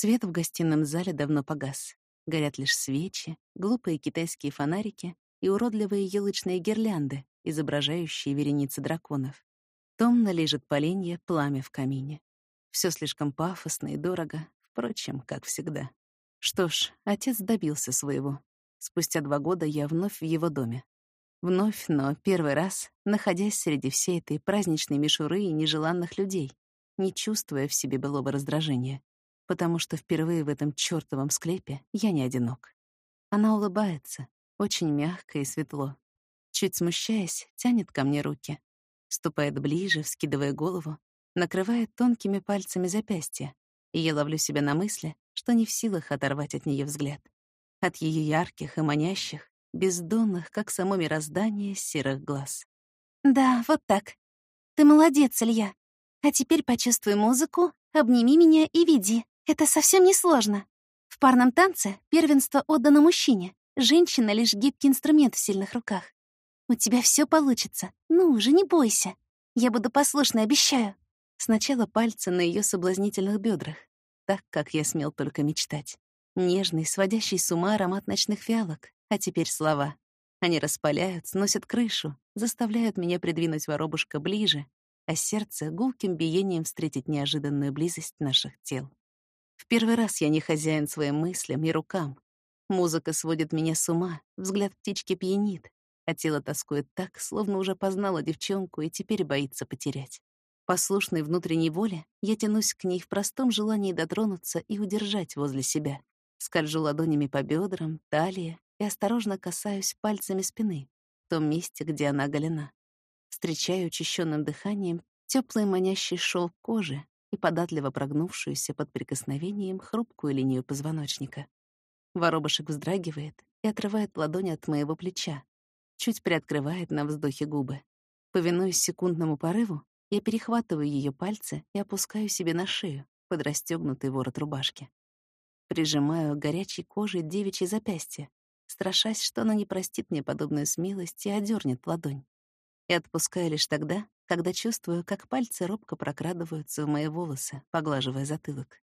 Свет в гостином зале давно погас. Горят лишь свечи, глупые китайские фонарики и уродливые елочные гирлянды, изображающие вереницы драконов. Томно лежит поленье, пламя в камине. Все слишком пафосно и дорого, впрочем, как всегда. Что ж, отец добился своего. Спустя два года я вновь в его доме. Вновь, но первый раз, находясь среди всей этой праздничной мишуры и нежеланных людей, не чувствуя в себе былого раздражения потому что впервые в этом чёртовом склепе я не одинок. Она улыбается, очень мягко и светло. Чуть смущаясь, тянет ко мне руки. Ступает ближе, вскидывая голову, накрывает тонкими пальцами запястья, и я ловлю себя на мысли, что не в силах оторвать от нее взгляд. От ее ярких и манящих, бездонных, как само мироздание, серых глаз. «Да, вот так. Ты молодец, Илья. А теперь почувствуй музыку, обними меня и веди». Это совсем не сложно. В парном танце первенство отдано мужчине. Женщина — лишь гибкий инструмент в сильных руках. У тебя все получится. Ну уже не бойся. Я буду послушной, обещаю. Сначала пальцы на ее соблазнительных бедрах, так, как я смел только мечтать. Нежный, сводящий с ума аромат ночных фиалок. А теперь слова. Они распаляют, сносят крышу, заставляют меня придвинуть воробушка ближе, а сердце гулким биением встретить неожиданную близость наших тел. В первый раз я не хозяин своим мыслям и рукам. Музыка сводит меня с ума, взгляд птички пьянит, а тело тоскует так, словно уже познала девчонку и теперь боится потерять. Послушной внутренней воле я тянусь к ней в простом желании дотронуться и удержать возле себя. Скольжу ладонями по бедрам, талии и осторожно касаюсь пальцами спины, в том месте, где она оголена. Встречаю учащенным дыханием теплый манящий шелк кожи, и податливо прогнувшуюся под прикосновением хрупкую линию позвоночника. Воробушек вздрагивает и отрывает ладонь от моего плеча, чуть приоткрывает на вздохе губы. Повинуясь секундному порыву, я перехватываю ее пальцы и опускаю себе на шею под расстёгнутый ворот рубашки. Прижимаю горячей кожей девичье запястье, страшась, что она не простит мне подобную смелость и одернет ладонь. И отпускаю лишь тогда, когда чувствую, как пальцы робко прокрадываются в мои волосы, поглаживая затылок.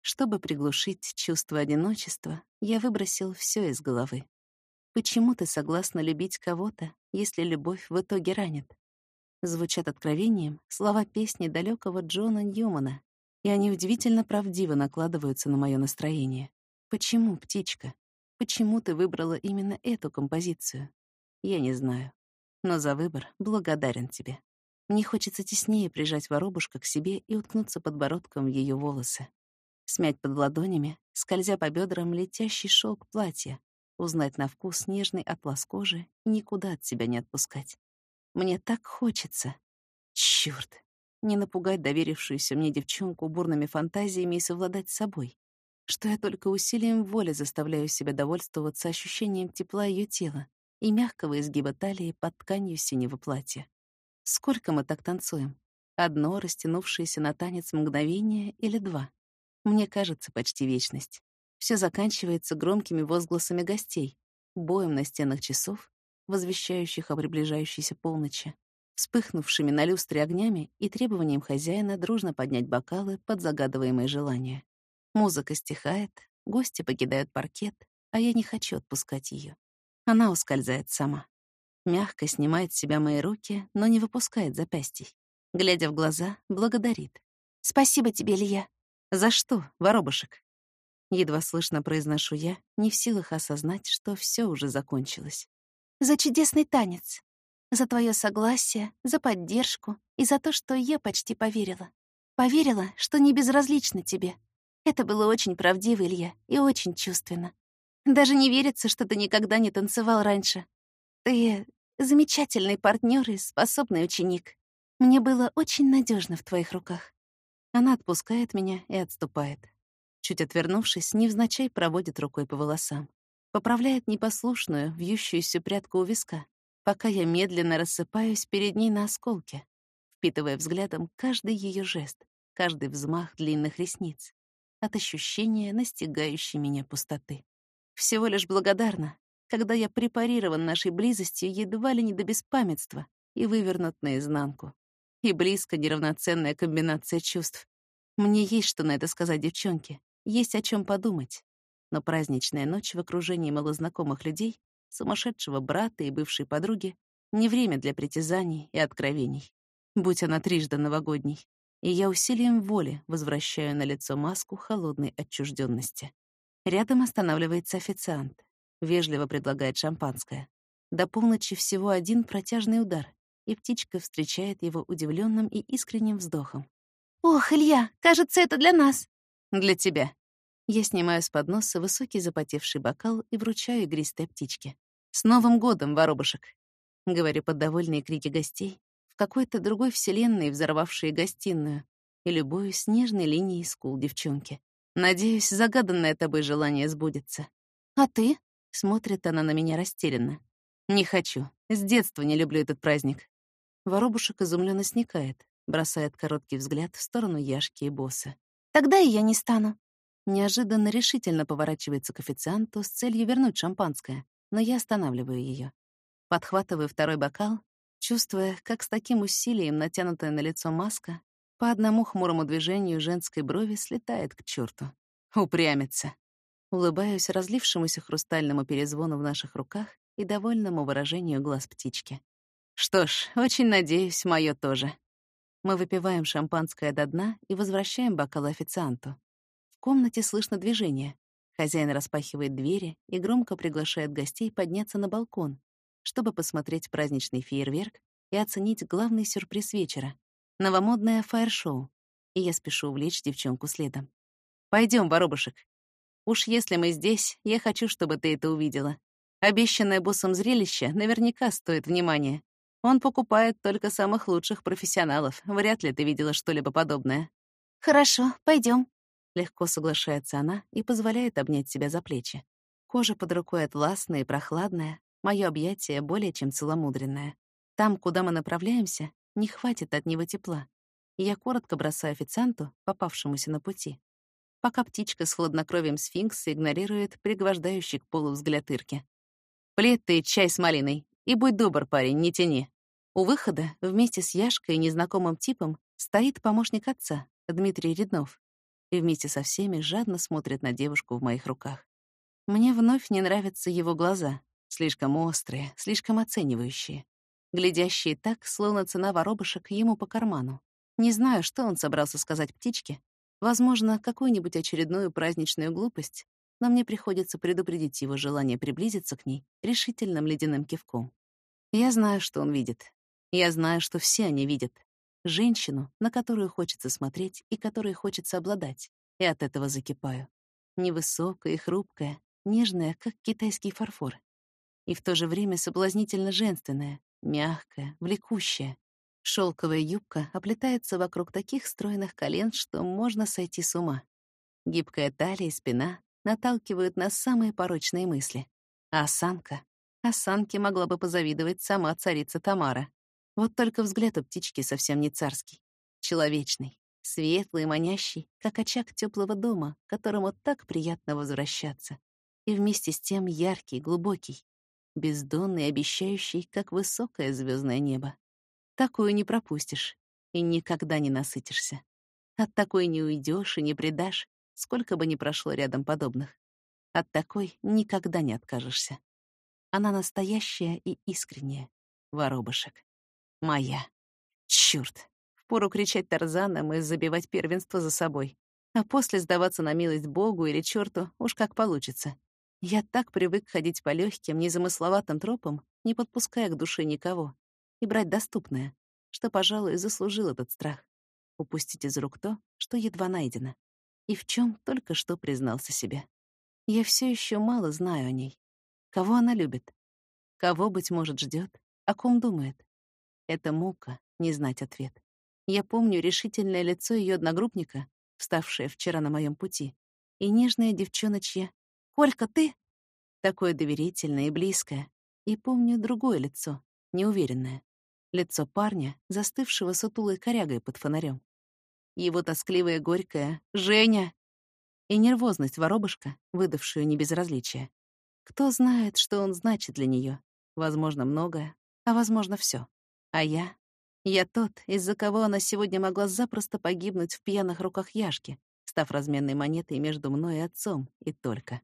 Чтобы приглушить чувство одиночества, я выбросил все из головы. Почему ты согласна любить кого-то, если любовь в итоге ранит? Звучат откровением слова песни далекого Джона Ньюмана, и они удивительно правдиво накладываются на мое настроение. Почему, птичка? Почему ты выбрала именно эту композицию? Я не знаю. Но за выбор благодарен тебе. Мне хочется теснее прижать воробушка к себе и уткнуться подбородком в ее волосы. Смять под ладонями, скользя по бедрам летящий шелк платья, узнать на вкус нежный атлас кожи и никуда от себя не отпускать. Мне так хочется. Чёрт! Не напугать доверившуюся мне девчонку бурными фантазиями и совладать с собой. Что я только усилием воли заставляю себя довольствоваться ощущением тепла ее тела и мягкого изгиба талии под тканью синего платья. Сколько мы так танцуем? Одно растянувшееся на танец мгновение или два? Мне кажется, почти вечность. Все заканчивается громкими возгласами гостей, боем на стенах часов, возвещающих о приближающейся полночи, вспыхнувшими на люстре огнями и требованием хозяина дружно поднять бокалы под загадываемые желания. Музыка стихает, гости покидают паркет, а я не хочу отпускать ее. Она ускользает сама. Мягко снимает с себя мои руки, но не выпускает запястий. Глядя в глаза, благодарит. «Спасибо тебе, Илья». «За что, воробушек?» Едва слышно произношу я, не в силах осознать, что все уже закончилось. «За чудесный танец. За твое согласие, за поддержку и за то, что я почти поверила. Поверила, что не безразлично тебе. Это было очень правдиво, Илья, и очень чувственно. Даже не верится, что ты никогда не танцевал раньше. Ты Замечательный партнер и способный ученик. Мне было очень надежно в твоих руках. Она отпускает меня и отступает. Чуть отвернувшись, невзначай проводит рукой по волосам. Поправляет непослушную, вьющуюся прядку у виска, пока я медленно рассыпаюсь перед ней на осколке, впитывая взглядом каждый ее жест, каждый взмах длинных ресниц, от ощущения настигающей меня пустоты. Всего лишь благодарна, когда я препарирован нашей близостью едва ли не до беспамятства и вывернут наизнанку. И близко неравноценная комбинация чувств. Мне есть что на это сказать девчонке, есть о чем подумать. Но праздничная ночь в окружении малознакомых людей, сумасшедшего брата и бывшей подруги, не время для притязаний и откровений. Будь она трижды новогодней. И я усилием воли возвращаю на лицо маску холодной отчужденности. Рядом останавливается официант. Вежливо предлагает шампанское. До полночи всего один протяжный удар, и птичка встречает его удивленным и искренним вздохом. «Ох, Илья, кажется, это для нас!» «Для тебя». Я снимаю с подноса высокий запотевший бокал и вручаю игристой птичке. «С Новым годом, воробушек!» Говорю под довольные крики гостей, в какой-то другой вселенной взорвавшие гостиную, и любую снежной линией скул девчонки. Надеюсь, загаданное тобой желание сбудется. «А ты?» — смотрит она на меня растерянно. «Не хочу. С детства не люблю этот праздник». Воробушек изумленно сникает, бросает короткий взгляд в сторону Яшки и босса. «Тогда и я не стану». Неожиданно решительно поворачивается к официанту с целью вернуть шампанское, но я останавливаю ее. Подхватываю второй бокал, чувствуя, как с таким усилием натянутая на лицо маска по одному хмурому движению женской брови слетает к черту. Упрямится. Улыбаюсь разлившемуся хрустальному перезвону в наших руках и довольному выражению глаз птички. Что ж, очень надеюсь, моё тоже. Мы выпиваем шампанское до дна и возвращаем бокал официанту. В комнате слышно движение. Хозяин распахивает двери и громко приглашает гостей подняться на балкон, чтобы посмотреть праздничный фейерверк и оценить главный сюрприз вечера — новомодное фаер-шоу. И я спешу увлечь девчонку следом. Пойдем, воробушек. Уж если мы здесь, я хочу, чтобы ты это увидела. Обещанное боссом зрелище наверняка стоит внимания. Он покупает только самых лучших профессионалов. Вряд ли ты видела что-либо подобное. Хорошо, пойдем. Легко соглашается она и позволяет обнять себя за плечи. Кожа под рукой атласная и прохладная, мое объятие более чем целомудренное. Там, куда мы направляемся, не хватит от него тепла. Я коротко бросаю официанту, попавшемуся на пути. Пока птичка с хладнокровием сфинкса игнорирует пригвождающий к полу взгляд Ирки. «Плед ты чай с малиной, и будь добр, парень, не тяни». У выхода вместе с Яшкой и незнакомым типом стоит помощник отца, Дмитрий Реднов, и вместе со всеми жадно смотрит на девушку в моих руках. Мне вновь не нравятся его глаза, слишком острые, слишком оценивающие, глядящие так, словно цена воробушек ему по карману. Не знаю, что он собрался сказать птичке, возможно, какую-нибудь очередную праздничную глупость, но мне приходится предупредить его желание приблизиться к ней решительным ледяным кивком. Я знаю, что он видит. Я знаю, что все они видят. Женщину, на которую хочется смотреть и которой хочется обладать, и от этого закипаю. Невысокая и хрупкая, нежная, как китайский фарфор. И в то же время соблазнительно женственная, мягкая, влекущая. Шелковая юбка оплетается вокруг таких стройных колен, что можно сойти с ума. Гибкая талия и спина наталкивают на самые порочные мысли. А осанка? Осанке могла бы позавидовать сама царица Тамара. Вот только взгляд у птички совсем не царский. Человечный, светлый и манящий, как очаг теплого дома, к которому так приятно возвращаться. И вместе с тем яркий, глубокий, бездонный, обещающий, как высокое звездное небо. Такую не пропустишь и никогда не насытишься. От такой не уйдешь и не предашь, сколько бы ни прошло рядом подобных. От такой никогда не откажешься. Она настоящая и искренняя, воробышек. Моя. Чёрт. Впору кричать Тарзаном и забивать первенство за собой. А после сдаваться на милость Богу или чёрту, уж как получится. Я так привык ходить по легким, незамысловатым тропам, не подпуская к душе никого, и брать доступное, что, пожалуй, заслужил этот страх. Упустить из рук то, что едва найдено и в чем только что признался себе. Я все еще мало знаю о ней. Кого она любит? Кого, быть может, ждет? О ком думает? Это мука — не знать ответ. Я помню решительное лицо ее одногруппника, вставшее вчера на моем пути, и нежная девчоночья «Колька, ты?» Такое доверительное и близкое. И помню другое лицо, неуверенное. Лицо парня, застывшего сутулой корягой под фонарем его тоскливое горькое «Женя!» и нервозность воробушка, выдавшую небезразличие. Кто знает, что он значит для нее? Возможно, многое, а возможно, все. А я? Я тот, из-за кого она сегодня могла запросто погибнуть в пьяных руках Яшки, став разменной монетой между мной и отцом, и только.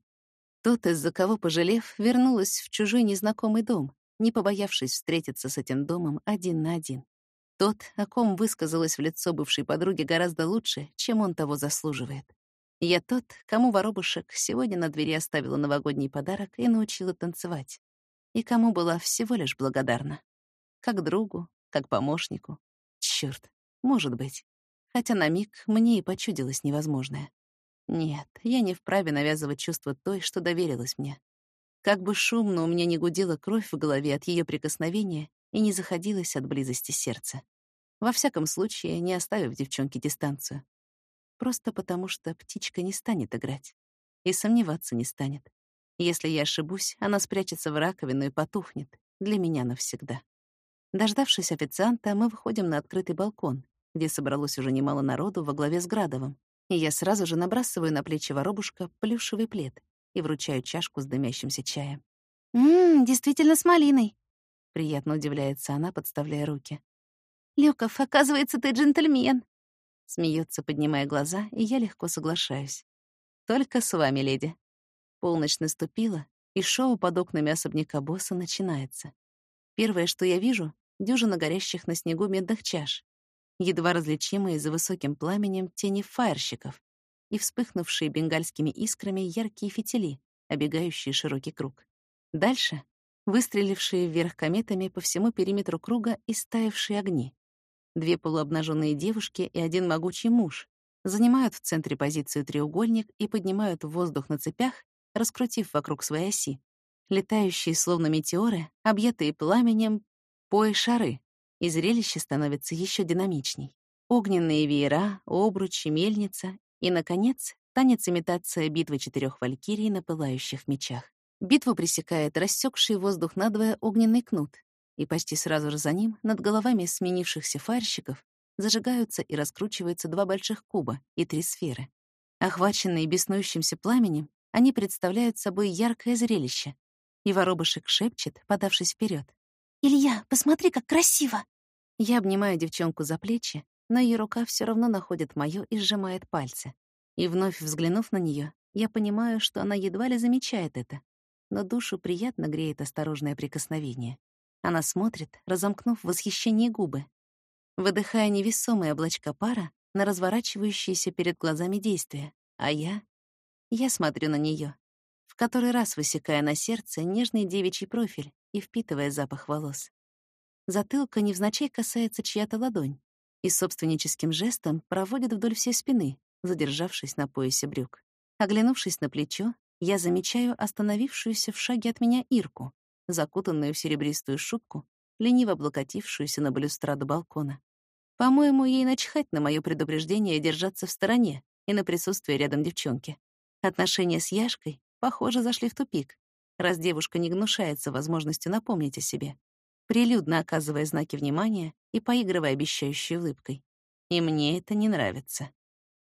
Тот, из-за кого, пожалев, вернулась в чужой незнакомый дом, не побоявшись встретиться с этим домом один на один. Тот, о ком высказалась в лицо бывшей подруги гораздо лучше, чем он того заслуживает. Я тот, кому воробушек сегодня на двери оставила новогодний подарок и научила танцевать. И кому была всего лишь благодарна. Как другу, как помощнику. Чёрт, может быть. Хотя на миг мне и почудилось невозможное. Нет, я не вправе навязывать чувство той, что доверилась мне. Как бы шумно у меня не гудела кровь в голове от ее прикосновения и не заходилась от близости сердца. Во всяком случае, не оставив девчонке дистанцию. Просто потому, что птичка не станет играть. И сомневаться не станет. Если я ошибусь, она спрячется в раковину и потухнет. Для меня навсегда. Дождавшись официанта, мы выходим на открытый балкон, где собралось уже немало народу во главе с Градовым. И я сразу же набрасываю на плечи воробушка плюшевый плед и вручаю чашку с дымящимся чаем. «Ммм, действительно с малиной», — приятно удивляется она, подставляя руки. «Люков, оказывается, ты джентльмен!» Смеется, поднимая глаза, и я легко соглашаюсь. «Только с вами, леди». Полночь наступила, и шоу под окнами особняка босса начинается. Первое, что я вижу — дюжина горящих на снегу медных чаш, едва различимые за высоким пламенем тени фаерщиков и вспыхнувшие бенгальскими искрами яркие фитили, обегающие широкий круг. Дальше — выстрелившие вверх кометами по всему периметру круга и стаявшие огни. Две полуобнаженные девушки и один могучий муж занимают в центре позицию треугольник и поднимают в воздух на цепях, раскрутив вокруг своей оси. Летающие, словно метеоры, объятые пламенем, пои шары, и зрелище становится еще динамичней. Огненные веера, обручи, мельница и, наконец, танец-имитация битвы четырех валькирий на пылающих мечах. Битву пресекает рассекший воздух надвое огненный кнут, и почти сразу же за ним над головами сменившихся фарщиков зажигаются и раскручиваются два больших куба и три сферы. Охваченные беснующимся пламенем, они представляют собой яркое зрелище, и воробушек шепчет, подавшись вперед: «Илья, посмотри, как красиво!» Я обнимаю девчонку за плечи, но ее рука все равно находит мою и сжимает пальцы. И вновь взглянув на нее, я понимаю, что она едва ли замечает это, но душу приятно греет осторожное прикосновение. Она смотрит, разомкнув в восхищении губы, выдыхая невесомые облачка пара на разворачивающиеся перед глазами действия. А я... Я смотрю на нее, в который раз высекая на сердце нежный девичий профиль и впитывая запах волос. Затылка невзначай касается чья-то ладонь и собственническим жестом проводит вдоль всей спины, задержавшись на поясе брюк. Оглянувшись на плечо, я замечаю остановившуюся в шаге от меня Ирку, закутанную в серебристую шубку, лениво облокотившуюся на балюстраду балкона. По-моему, ей начхать на мое предупреждение держаться в стороне и на присутствие рядом девчонки. Отношения с Яшкой, похоже, зашли в тупик, раз девушка не гнушается возможностью напомнить о себе, прилюдно оказывая знаки внимания и поигрывая обещающей улыбкой. И мне это не нравится.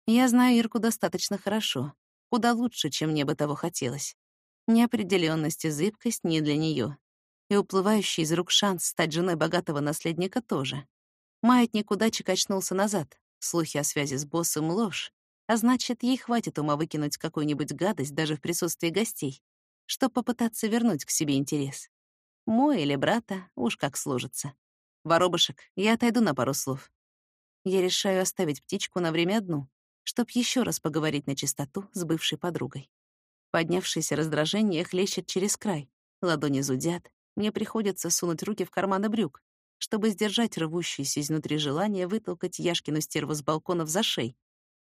Я знаю Ирку достаточно хорошо, куда лучше, чем мне бы того хотелось. Неопределенность и зыбкость не для нее. И уплывающий из рук шанс стать женой богатого наследника тоже. Маятник удачи качнулся назад. Слухи о связи с боссом — ложь. А значит, ей хватит ума выкинуть какую-нибудь гадость даже в присутствии гостей, чтобы попытаться вернуть к себе интерес. Мой или брата, уж как сложится. Воробушек, я отойду на пару слов. Я решаю оставить птичку на время одну, чтоб еще раз поговорить на чистоту с бывшей подругой. Поднявшееся раздражение хлещет через край. Ладони зудят. Мне приходится сунуть руки в карманы брюк, чтобы сдержать рвущееся изнутри желание вытолкать Яшкину стерву с балконов за шей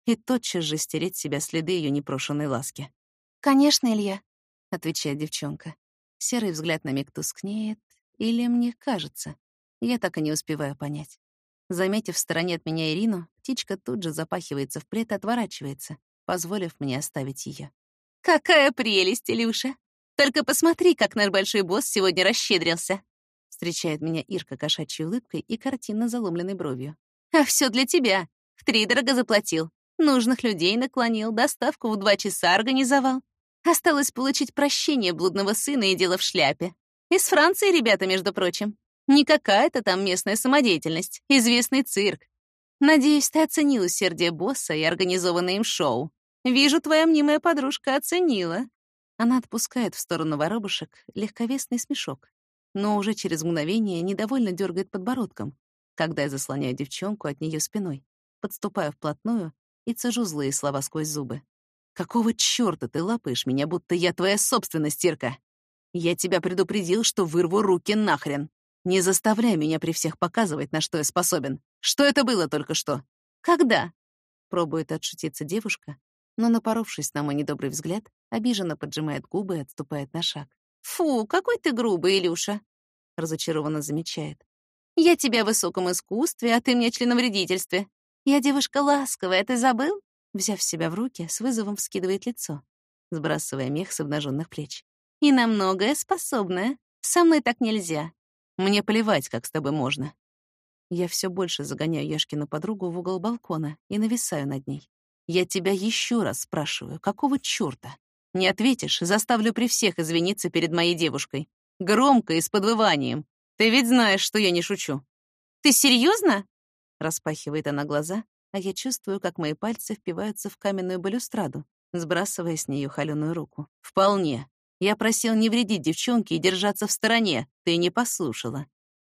и тотчас же стереть себя следы ее непрошенной ласки. «Конечно, Илья», — отвечает девчонка. Серый взгляд на миг тускнеет, или мне кажется. Я так и не успеваю понять. Заметив в стороне от меня Ирину, птичка тут же запахивается в плед и отворачивается, позволив мне оставить ее. «Какая прелесть, Илюша! Только посмотри, как наш большой босс сегодня расщедрился!» Встречает меня Ирка кошачьей улыбкой и картинно заломленной бровью. «А все для тебя! Втридорого заплатил. Нужных людей наклонил, доставку в два часа организовал. Осталось получить прощение блудного сына и дело в шляпе. Из Франции ребята, между прочим. Не какая-то там местная самодеятельность, известный цирк. Надеюсь, ты оценил усердие босса и организованное им шоу. Вижу, твоя мнимая подружка оценила. Она отпускает в сторону воробушек легковесный смешок, но уже через мгновение недовольно дергает подбородком, когда я заслоняю девчонку от нее спиной, подступаю вплотную и цежу злые слова сквозь зубы. «Какого чёрта ты лапаешь меня, будто я твоя собственность, Ирка? Я тебя предупредил, что вырву руки нахрен. Не заставляй меня при всех показывать, на что я способен. Что это было только что? Когда?» Пробует отшутиться девушка, но, напоровшись на мой недобрый взгляд, обиженно поджимает губы и отступает на шаг. «Фу, какой ты грубый, Илюша!» — разочарованно замечает. «Я тебя в высоком искусстве, а ты мне членовредительстве. Я девушка ласковая, ты забыл?» Взяв себя в руки, с вызовом вскидывает лицо, сбрасывая мех с обнаженных плеч. «И на многое способная. Со мной так нельзя. Мне плевать, как с тобой можно». Я все больше загоняю Яшкину подругу в угол балкона и нависаю над ней. Я тебя еще раз спрашиваю, какого чёрта? Не ответишь, заставлю при всех извиниться перед моей девушкой. Громко и с подвыванием. Ты ведь знаешь, что я не шучу. Ты серьезно? Распахивает она глаза, а я чувствую, как мои пальцы впиваются в каменную балюстраду, сбрасывая с нее холеную руку. Вполне. Я просил не вредить девчонке и держаться в стороне. Ты не послушала.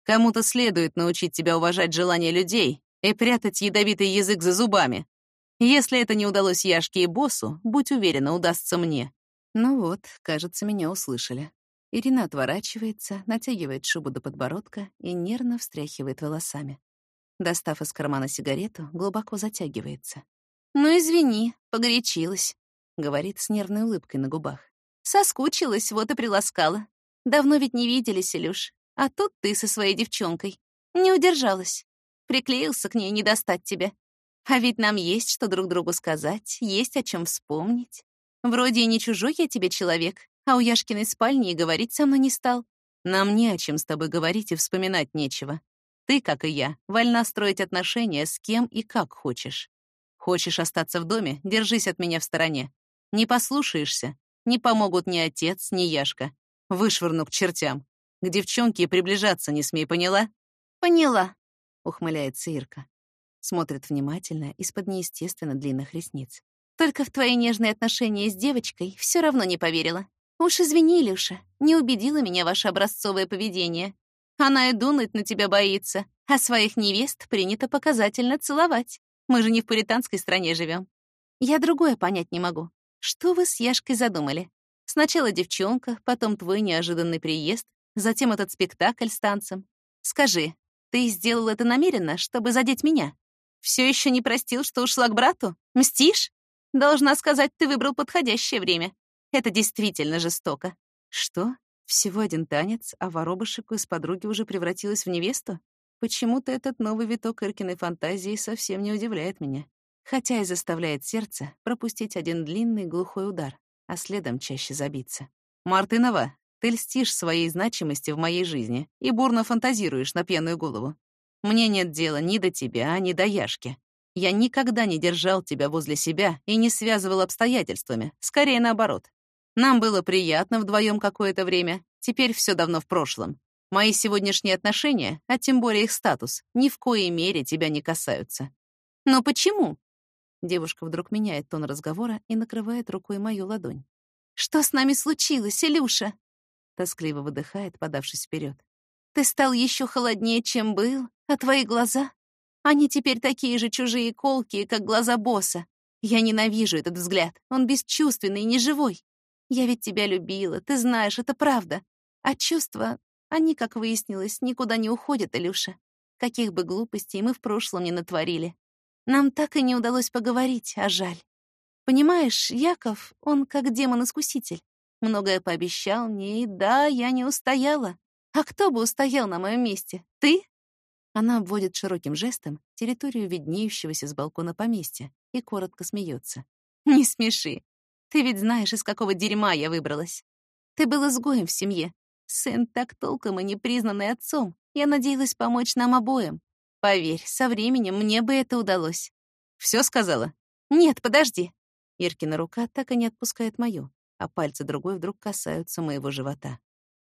Кому-то следует научить тебя уважать желания людей и прятать ядовитый язык за зубами, если это не удалось Яшке и боссу, будь уверена, удастся мне. Ну вот, кажется, меня услышали. Ирина отворачивается, натягивает шубу до подбородка и нервно встряхивает волосами. Достав из кармана сигарету, глубоко затягивается. «Ну, извини, погорячилась», — говорит с нервной улыбкой на губах. «Соскучилась, вот и приласкала. Давно ведь не виделись, Илюш. А тут ты со своей девчонкой. Не удержалась. Приклеился к ней не достать тебя. А ведь нам есть что друг другу сказать, есть о чем вспомнить. Вроде и не чужой я тебе человек, а у Яшкиной спальни и говорить со мной не стал. Нам не о чем с тобой говорить и вспоминать нечего. Ты, как и я, вольна строить отношения с кем и как хочешь. Хочешь остаться в доме, держись от меня в стороне. Не послушаешься, не помогут ни отец, ни Яшка. Вышвырну к чертям. К девчонке приближаться не смей, поняла? Поняла, ухмыляется Ирка. Смотрит внимательно из-под неестественно длинных ресниц. «Только в твои нежные отношения с девочкой все равно не поверила. Уж извини, Илюша, не убедило меня ваше образцовое поведение. Она и дунуть на тебя боится, а своих невест принято показательно целовать. Мы же не в пуританской стране живем. Я другое понять не могу. Что вы с Яшкой задумали? Сначала девчонка, потом твой неожиданный приезд, затем этот спектакль с танцем. Скажи, ты сделал это намеренно, чтобы задеть меня? Все еще не простил, что ушла к брату? Мстишь? Должна сказать, ты выбрал подходящее время. Это действительно жестоко. Что? Всего один танец, а воробушек из подруги уже превратилась в невесту? Почему-то этот новый виток Иркиной фантазии совсем не удивляет меня. Хотя и заставляет сердце пропустить один длинный глухой удар, а следом чаще забиться. «Мартынова, ты льстишь своей значимости в моей жизни и бурно фантазируешь на пьяную голову. Мне нет дела ни до тебя, ни до Яшки. Я никогда не держал тебя возле себя и не связывал обстоятельствами, скорее наоборот. Нам было приятно вдвоем какое-то время, теперь все давно в прошлом. Мои сегодняшние отношения, а тем более их статус, ни в коей мере тебя не касаются. Но почему? Девушка вдруг меняет тон разговора и накрывает рукой мою ладонь. «Что с нами случилось, Илюша?» Тоскливо выдыхает, подавшись вперед. «Ты стал еще холоднее, чем был, а твои глаза? Они теперь такие же чужие и колкие, как глаза босса. Я ненавижу этот взгляд. Он бесчувственный и неживой. Я ведь тебя любила, ты знаешь, это правда. А чувства, они, как выяснилось, никуда не уходят, Илюша. Каких бы глупостей мы в прошлом не натворили. Нам так и не удалось поговорить, а жаль. Понимаешь, Яков, он как демон-искуситель. Многое пообещал мне, и да, я не устояла. А кто бы устоял на моем месте? Ты? Она обводит широким жестом территорию виднеющегося с балкона поместья и коротко смеется. «Не смеши. Ты ведь знаешь, из какого дерьма я выбралась. Ты был изгоем в семье. Сын так толком и не признанный отцом. Я надеялась помочь нам обоим. Поверь, со временем мне бы это удалось». Все сказала?» «Нет, подожди». Иркина рука так и не отпускает мою, а пальцы другой вдруг касаются моего живота.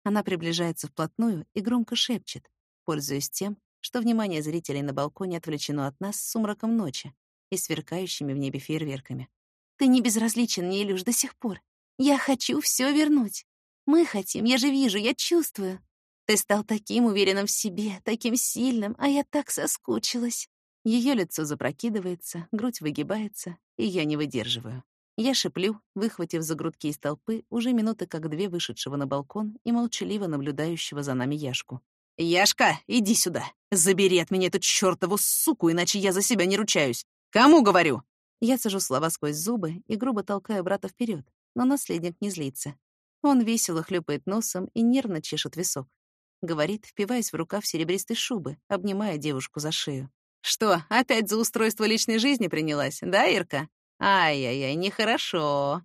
Она приближается вплотную и громко шепчет, пользуясь тем, что внимание зрителей на балконе отвлечено от нас сумраком ночи и сверкающими в небе фейерверками. «Ты не безразличен мне, Илюш, до сих пор. Я хочу все вернуть. Мы хотим, я же вижу, я чувствую. Ты стал таким уверенным в себе, таким сильным, а я так соскучилась». Ее лицо запрокидывается, грудь выгибается, и я не выдерживаю. Я шиплю, выхватив за грудки из толпы уже минуты как две вышедшего на балкон и молчаливо наблюдающего за нами Яшку. «Яшка, иди сюда! Забери от меня эту чёртову суку, иначе я за себя не ручаюсь! Кому говорю?» Я сажу слова сквозь зубы и грубо толкаю брата вперед, но наследник не злится. Он весело хлюпает носом и нервно чешет висок. Говорит, впиваясь в рукав серебристой шубы, обнимая девушку за шею. «Что, опять за устройство личной жизни принялась, да, Ирка? Ай-яй-яй, нехорошо.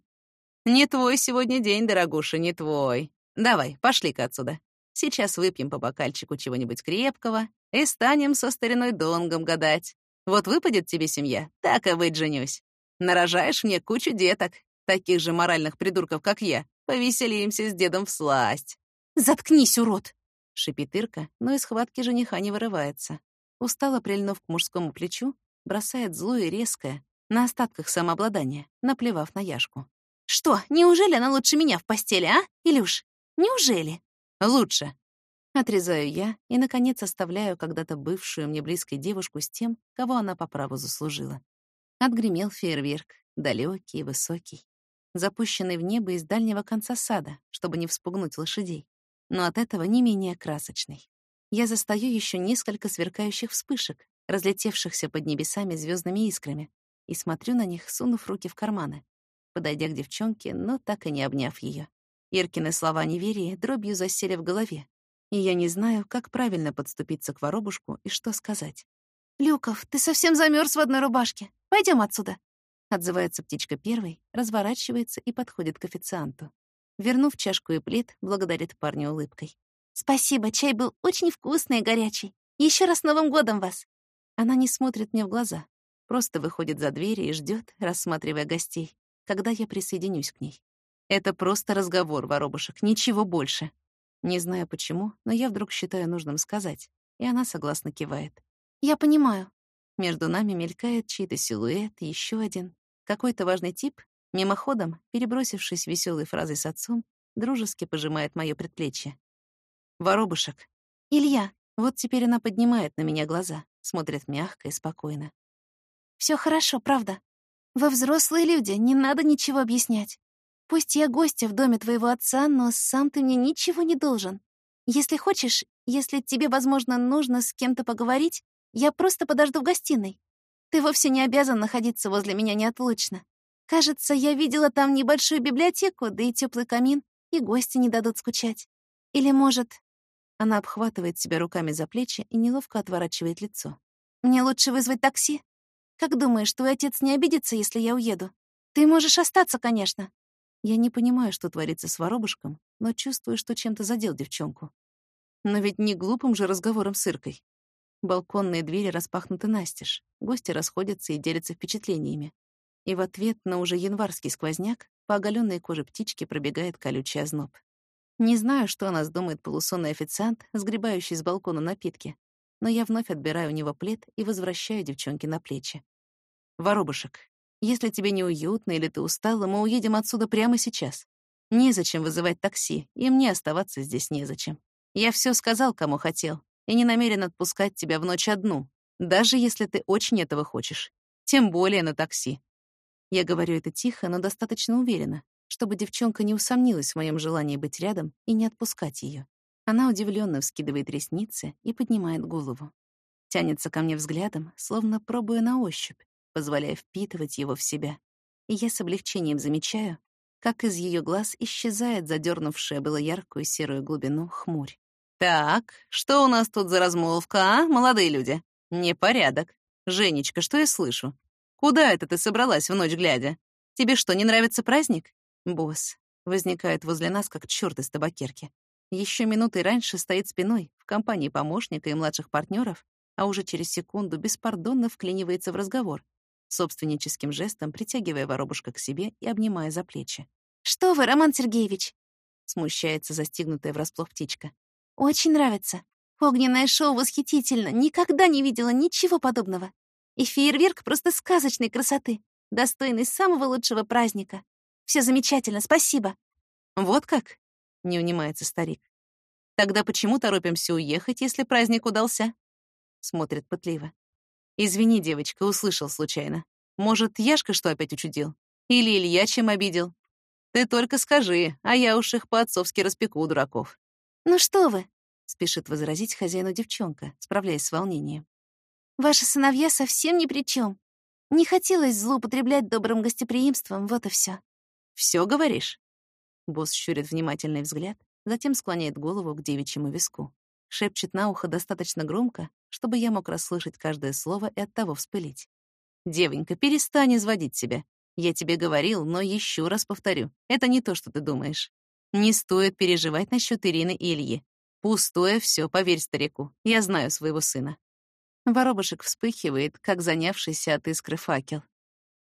Не твой сегодня день, дорогуша, не твой. Давай, пошли-ка отсюда. Сейчас выпьем по бокальчику чего-нибудь крепкого и станем со стариной Донгом гадать. Вот выпадет тебе семья, так и выйдь женюсь. Нарожаешь мне кучу деток, таких же моральных придурков, как я. Повеселимся с дедом в сласть. «Заткнись, урод!» — шипит Ирка, но из схватки жениха не вырывается. Устало прильнув к мужскому плечу, бросает злое и резкое, на остатках самообладания, наплевав на Яшку. «Что, неужели она лучше меня в постели, а, Илюш? Неужели?» «Лучше». Отрезаю я и, наконец, оставляю когда-то бывшую мне близкой девушку с тем, кого она по праву заслужила. Отгремел фейерверк, далекий высокий, запущенный в небо из дальнего конца сада, чтобы не вспугнуть лошадей, но от этого не менее красочный. Я застаю еще несколько сверкающих вспышек, разлетевшихся под небесами звездными искрами, и смотрю на них, сунув руки в карманы, подойдя к девчонке, но так и не обняв ее. Иркины слова неверия дробью засели в голове, и я не знаю, как правильно подступиться к воробушку и что сказать. «Люков, ты совсем замерз в одной рубашке. Пойдем отсюда!» Отзывается птичка первой, разворачивается и подходит к официанту. Вернув чашку и плед, благодарит парня улыбкой. «Спасибо, чай был очень вкусный и горячий. Еще раз с Новым годом вас!» Она не смотрит мне в глаза, просто выходит за дверь и ждет, рассматривая гостей, когда я присоединюсь к ней. Это просто разговор, воробушек, ничего больше. Не знаю почему, но я вдруг считаю нужным сказать, и она согласно кивает. «Я понимаю». Между нами мелькает чей-то силуэт, еще один. Какой-то важный тип, мимоходом, перебросившись веселой фразой с отцом, дружески пожимает моё предплечье. «Воробушек». «Илья». Вот теперь она поднимает на меня глаза, смотрит мягко и спокойно. Все хорошо, правда. Вы взрослые люди, не надо ничего объяснять. Пусть я гостья в доме твоего отца, но сам ты мне ничего не должен. Если хочешь, если тебе, возможно, нужно с кем-то поговорить, я просто подожду в гостиной. Ты вовсе не обязан находиться возле меня неотлучно. Кажется, я видела там небольшую библиотеку, да и теплый камин, и гости не дадут скучать. Или, может...» Она обхватывает себя руками за плечи и неловко отворачивает лицо. «Мне лучше вызвать такси? Как думаешь, твой отец не обидится, если я уеду? Ты можешь остаться, конечно. Я не понимаю, что творится с воробушком, но чувствую, что чем-то задел девчонку. Но ведь не глупым же разговором с Иркой. Балконные двери распахнуты настежь, гости расходятся и делятся впечатлениями. И в ответ на уже январский сквозняк по оголенной коже птички пробегает колючий озноб. Не знаю, что о нас думает полусонный официант, сгребающий с балкона напитки, но я вновь отбираю у него плед и возвращаю девчонке на плечи. «Воробушек, если тебе неуютно или ты устала, мы уедем отсюда прямо сейчас. Незачем вызывать такси, и мне оставаться здесь незачем. Я все сказал, кому хотел, и не намерен отпускать тебя в ночь одну, даже если ты очень этого хочешь. Тем более на такси. Я говорю это тихо, но достаточно уверенно, чтобы девчонка не усомнилась в моем желании быть рядом и не отпускать ее. Она удивленно вскидывает ресницы и поднимает голову. Тянется ко мне взглядом, словно пробуя на ощупь, позволяя впитывать его в себя. И я с облегчением замечаю, как из ее глаз исчезает задернувшая было яркую серую глубину хмурь. «Так, что у нас тут за размолвка, а, молодые люди? Непорядок. Женечка, что я слышу? Куда это ты собралась в ночь глядя? Тебе что, не нравится праздник?» Босс возникает возле нас, как чёрт из табакерки. Еще минутой раньше стоит спиной, в компании помощника и младших партнеров, а уже через секунду беспардонно вклинивается в разговор, собственническим жестом притягивая воробушка к себе и обнимая за плечи. «Что вы, Роман Сергеевич?» — смущается застигнутая врасплох птичка. «Очень нравится. Огненное шоу восхитительно. Никогда не видела ничего подобного. И фейерверк просто сказочной красоты, достойный самого лучшего праздника. Все замечательно, спасибо. Вот как? Не унимается старик. Тогда почему торопимся уехать, если праздник удался? Смотрит пытливо. Извини, девочка, услышал случайно. Может, Яшка что опять учудил? Или Илья чем обидел? Ты только скажи, а я уж их по-отцовски распеку, дураков. Ну что вы, спешит возразить хозяину девчонка, справляясь с волнением. Ваши сыновья совсем ни при чем. Не хотелось злоупотреблять добрым гостеприимством, вот и все. Все говоришь? Босс щурит внимательный взгляд, затем склоняет голову к девичьему виску. Шепчет на ухо достаточно громко, чтобы я мог расслышать каждое слово и оттого вспылить. «Девонька, перестань изводить себя. Я тебе говорил, но еще раз повторю. Это не то, что ты думаешь. Не стоит переживать насчет Ирины и Ильи. Пустое все, поверь старику. Я знаю своего сына. Воробушек вспыхивает, как занявшийся от искры факел.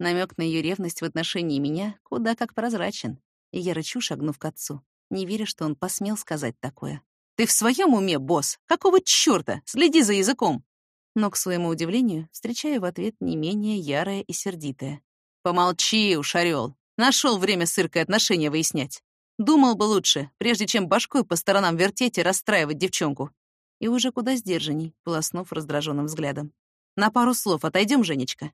Намек на ее ревность в отношении меня куда как прозрачен. И я рычу, шагнув к отцу, не веря, что он посмел сказать такое. «Ты в своем уме, босс? Какого чёрта? Следи за языком!» Но, к своему удивлению, встречаю в ответ не менее ярое и сердитое. «Помолчи уж, орёл! Нашел время с Иркой отношения выяснять. Думал бы лучше, прежде чем башкой по сторонам вертеть и расстраивать девчонку. И уже куда сдержанней, полоснув раздраженным взглядом. На пару слов отойдем, Женечка.